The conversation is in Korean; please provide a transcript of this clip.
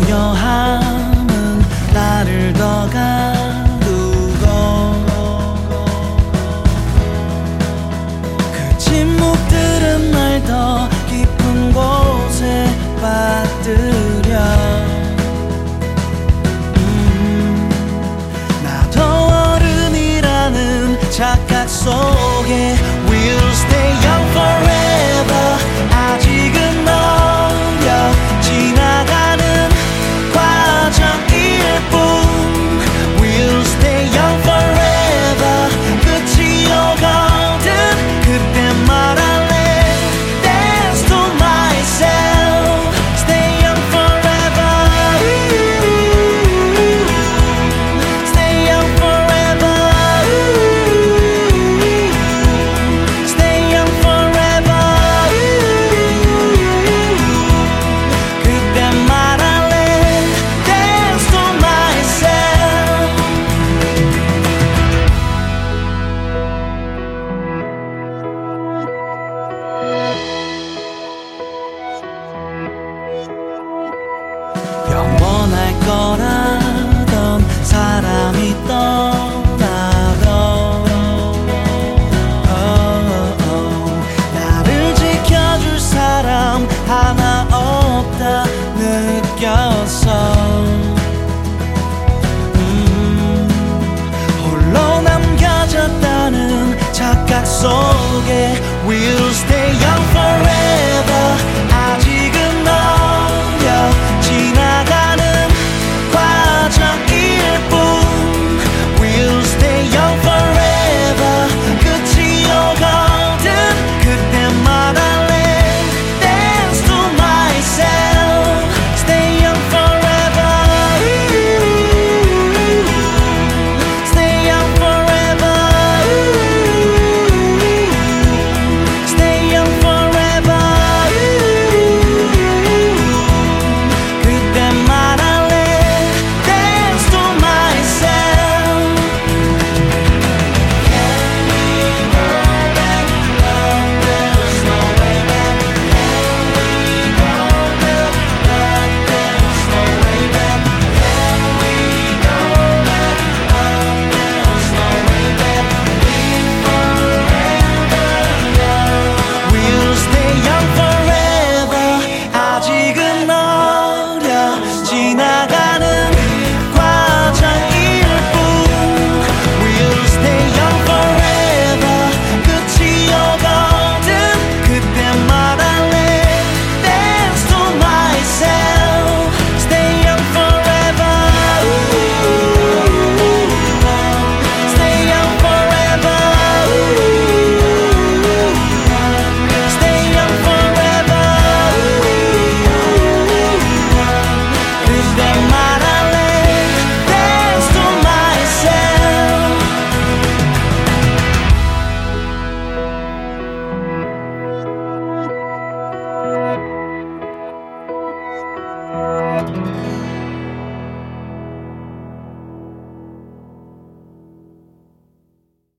고요함은 나를 더 가두고. 그 침묵들은 날 더 깊은 곳에 빠뜨려. 음, 나더 어른이라는 착각 속에 원하던 사람이 떠나도 어, 어, 어. 나를 지켜줄 사람 하나 없다 느꼈어. 음, 홀로 남겨졌다는 착각 속에 We'll stay